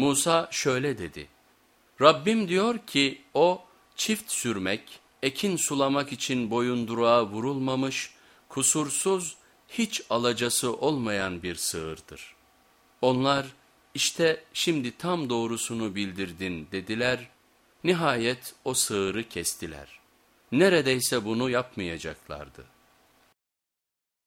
Musa şöyle dedi. Rabbim diyor ki o çift sürmek, ekin sulamak için boyunduruğa vurulmamış, kusursuz, hiç alacası olmayan bir sığırdır. Onlar işte şimdi tam doğrusunu bildirdin dediler, nihayet o sığırı kestiler. Neredeyse bunu yapmayacaklardı.''